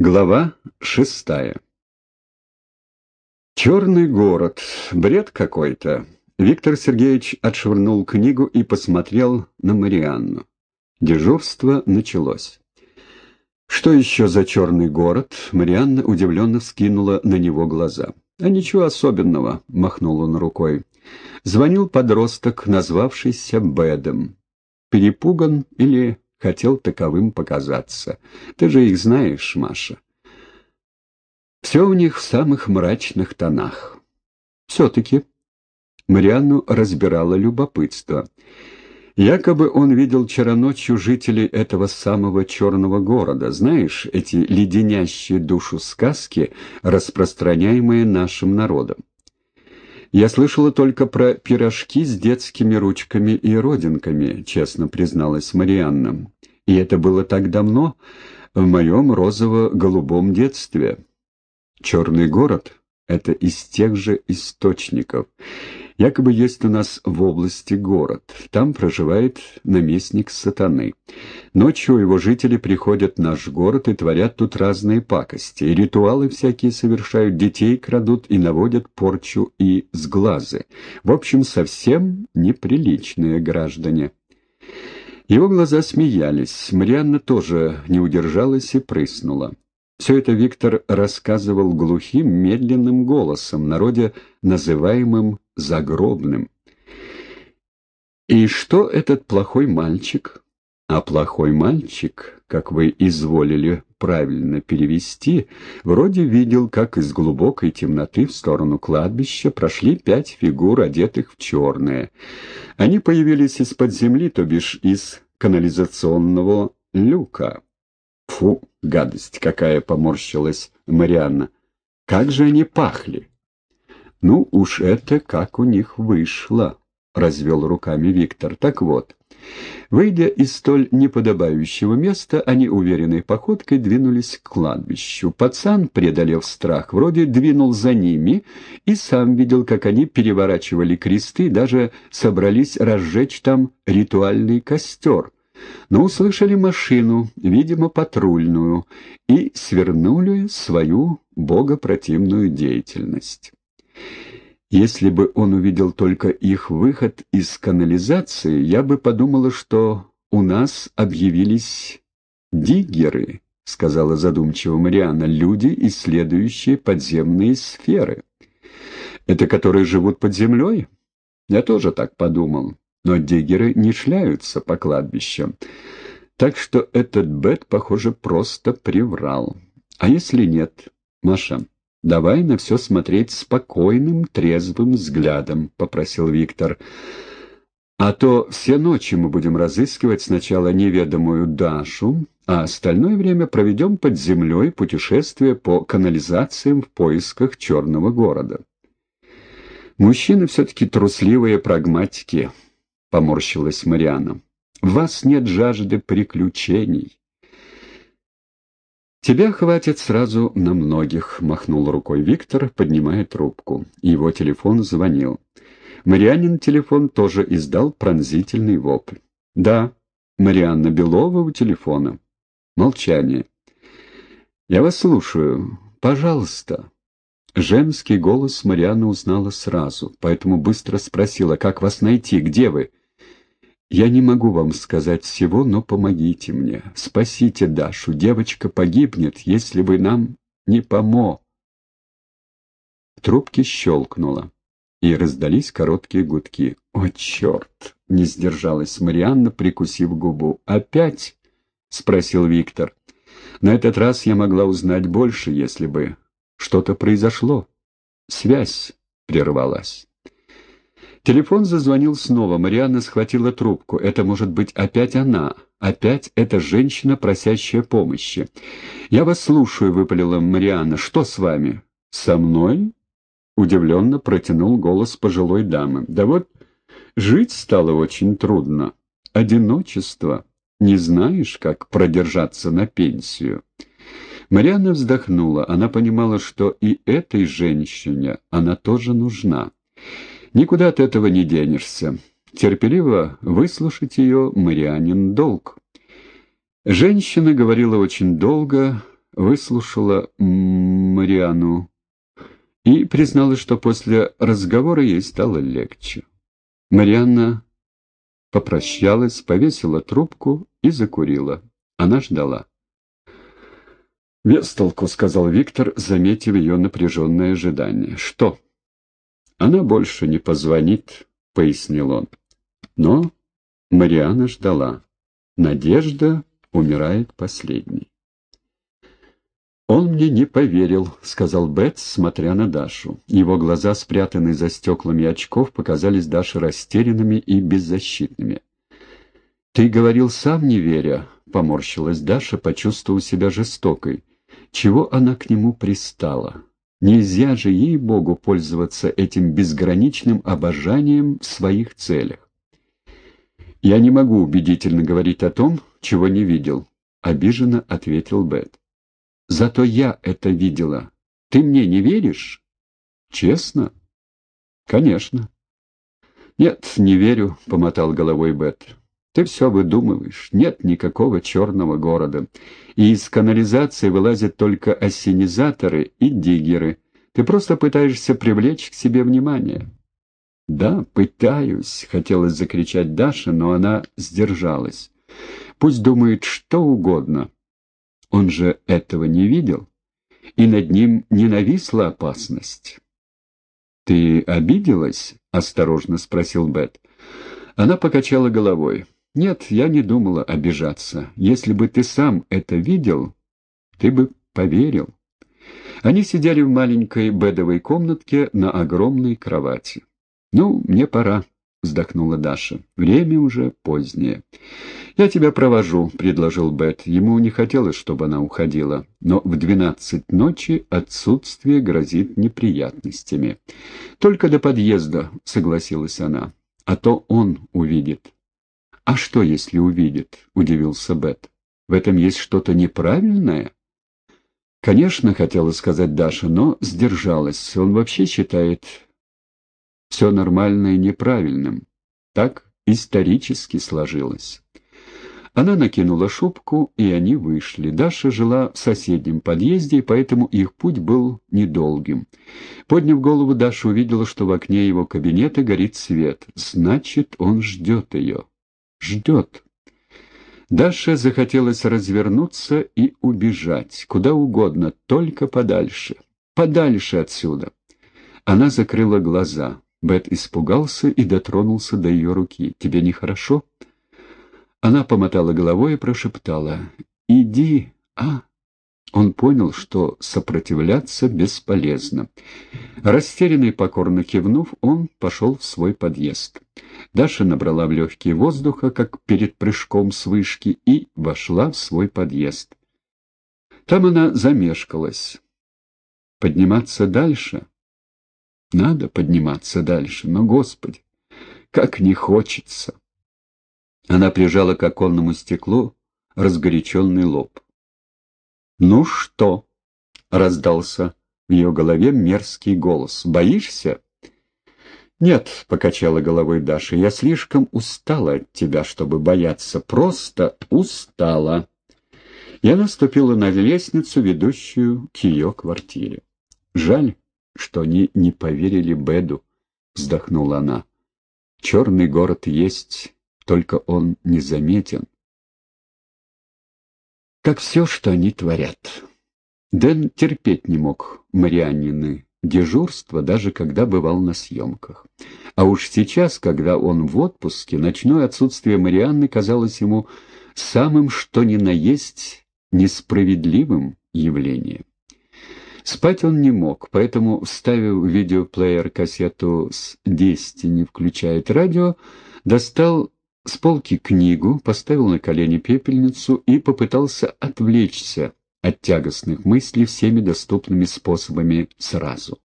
Глава шестая «Черный город. Бред какой-то». Виктор Сергеевич отшвырнул книгу и посмотрел на Марианну. Дежурство началось. «Что еще за черный город?» Марианна удивленно вскинула на него глаза. «А ничего особенного», — махнул он рукой. Звонил подросток, назвавшийся Бэдом. Перепуган или хотел таковым показаться. Ты же их знаешь, Маша. Все у них в самых мрачных тонах. Все-таки Марианну разбирало любопытство. Якобы он видел вчера ночью жителей этого самого черного города. Знаешь, эти леденящие душу сказки, распространяемые нашим народом. Я слышала только про пирожки с детскими ручками и родинками, честно призналась Марианна. И это было так давно, в моем розово-голубом детстве. Черный город — это из тех же источников. Якобы есть у нас в области город. Там проживает наместник сатаны. Ночью его жители приходят в наш город и творят тут разные пакости. И ритуалы всякие совершают, детей крадут и наводят порчу и сглазы. В общем, совсем неприличные граждане. Его глаза смеялись. Марианна тоже не удержалась и прыснула. Все это Виктор рассказывал глухим, медленным голосом, народе называемым «загробным». И что этот плохой мальчик? А плохой мальчик, как вы изволили правильно перевести, вроде видел, как из глубокой темноты в сторону кладбища прошли пять фигур, одетых в черное. Они появились из-под земли, то бишь из канализационного люка. Фу, гадость какая поморщилась Марианна. Как же они пахли! Ну уж это как у них вышло, развел руками Виктор. Так вот, выйдя из столь неподобающего места, они уверенной походкой двинулись к кладбищу. Пацан, преодолев страх, вроде двинул за ними и сам видел, как они переворачивали кресты, даже собрались разжечь там ритуальный костер — но услышали машину, видимо, патрульную, и свернули свою богопротивную деятельность. Если бы он увидел только их выход из канализации, я бы подумала, что у нас объявились диггеры, — сказала задумчиво Мариана, — люди, исследующие подземные сферы. Это которые живут под землей? Я тоже так подумал но диггеры не шляются по кладбищам. Так что этот Бет, похоже, просто приврал. А если нет? Маша, давай на все смотреть спокойным, трезвым взглядом, — попросил Виктор. А то все ночи мы будем разыскивать сначала неведомую Дашу, а остальное время проведем под землей путешествие по канализациям в поисках черного города. Мужчины все-таки трусливые прагматики, — поморщилась Мариана. «В вас нет жажды приключений». «Тебя хватит сразу на многих», — махнул рукой Виктор, поднимая трубку. Его телефон звонил. Марианин телефон тоже издал пронзительный вопль. «Да, Марианна Белова у телефона». Молчание. «Я вас слушаю. Пожалуйста». Женский голос Марианна узнала сразу, поэтому быстро спросила, «Как вас найти? Где вы?» Я не могу вам сказать всего, но помогите мне. Спасите Дашу. Девочка погибнет, если вы нам не помо. В трубке щелкнуло, и раздались короткие гудки. «О, черт!» — не сдержалась Марианна, прикусив губу. «Опять?» — спросил Виктор. «На этот раз я могла узнать больше, если бы что-то произошло. Связь прервалась». Телефон зазвонил снова. Марианна схватила трубку. Это может быть опять она. Опять эта женщина, просящая помощи. «Я вас слушаю», — выпалила Марианна. «Что с вами?» «Со мной?» — удивленно протянул голос пожилой дамы. «Да вот жить стало очень трудно. Одиночество. Не знаешь, как продержаться на пенсию?» Марианна вздохнула. Она понимала, что и этой женщине она тоже нужна. Никуда от этого не денешься. Терпеливо выслушать ее Марианин долг. Женщина говорила очень долго, выслушала Мариану и призналась, что после разговора ей стало легче. Марианна попрощалась, повесила трубку и закурила. Она ждала. «Вестолку», — сказал Виктор, заметив ее напряженное ожидание. «Что?» «Она больше не позвонит», — пояснил он. Но Мариана ждала. Надежда умирает последней. «Он мне не поверил», — сказал Бетс, смотря на Дашу. Его глаза, спрятанные за стеклами очков, показались Даше растерянными и беззащитными. «Ты говорил сам, не веря», — поморщилась Даша, почувствовав себя жестокой. «Чего она к нему пристала? Нельзя же ей-богу пользоваться этим безграничным обожанием в своих целях». «Я не могу убедительно говорить о том, чего не видел», — обиженно ответил Бет. Зато я это видела. Ты мне не веришь? Честно? Конечно. Нет, не верю, — помотал головой Бет. Ты все выдумываешь. Нет никакого черного города. И из канализации вылазят только осенизаторы и диггеры. Ты просто пытаешься привлечь к себе внимание. «Да, пытаюсь», — хотелось закричать Даша, но она сдержалась. «Пусть думает что угодно, он же этого не видел, и над ним не нависла опасность. «Ты обиделась?» — осторожно спросил Бет. Она покачала головой. «Нет, я не думала обижаться. Если бы ты сам это видел, ты бы поверил». Они сидели в маленькой бедовой комнатке на огромной кровати. «Ну, мне пора», — вздохнула Даша. «Время уже позднее». «Я тебя провожу», — предложил Бет. Ему не хотелось, чтобы она уходила, но в двенадцать ночи отсутствие грозит неприятностями. «Только до подъезда», — согласилась она. «А то он увидит». «А что, если увидит?» — удивился Бет. «В этом есть что-то неправильное?» «Конечно», — хотела сказать Даша, но сдержалась. Он вообще считает все нормальное неправильным. Так исторически сложилось. Она накинула шубку, и они вышли. Даша жила в соседнем подъезде, и поэтому их путь был недолгим. Подняв голову, Даша увидела, что в окне его кабинета горит свет. Значит, он ждет ее. Ждет. Даше захотелось развернуться и убежать. Куда угодно, только подальше. Подальше отсюда. Она закрыла глаза. Бет испугался и дотронулся до ее руки. «Тебе нехорошо?» Она помотала головой и прошептала. «Иди, а?» Он понял, что сопротивляться бесполезно. Растерянный покорно кивнув, он пошел в свой подъезд. Даша набрала в легкие воздуха, как перед прыжком с вышки, и вошла в свой подъезд. Там она замешкалась. Подниматься дальше? Надо подниматься дальше, но, Господи, как не хочется. Она прижала к оконному стеклу разгоряченный лоб. «Ну что?» — раздался в ее голове мерзкий голос. «Боишься?» «Нет», — покачала головой Даша, — «я слишком устала от тебя, чтобы бояться. Просто устала». Я наступила на лестницу, ведущую к ее квартире. Жаль, что они не поверили Беду, — вздохнула она. Черный город есть, только он незаметен. Как все, что они творят. Дэн терпеть не мог Марианнины дежурство, даже когда бывал на съемках. А уж сейчас, когда он в отпуске, ночное отсутствие Марианны казалось ему самым что ни на есть несправедливым явлением. Спать он не мог, поэтому, вставив в видеоплеер кассету с «Десятини включает радио», достал с полки книгу, поставил на колени пепельницу и попытался отвлечься от тягостных мыслей всеми доступными способами сразу.